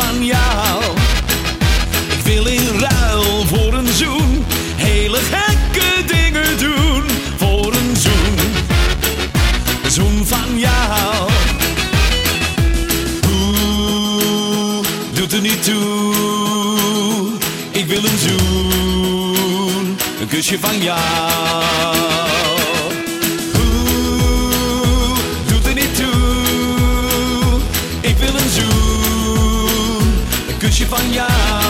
van jou. Ik wil in ruil voor een zoen, hele gekke dingen doen. Voor een zoen, een zoen van jou. Oeh, doet er niet toe. Ik wil een zoen, een kusje van jou. Toe. Ik wil een zoen, een kusje van jou.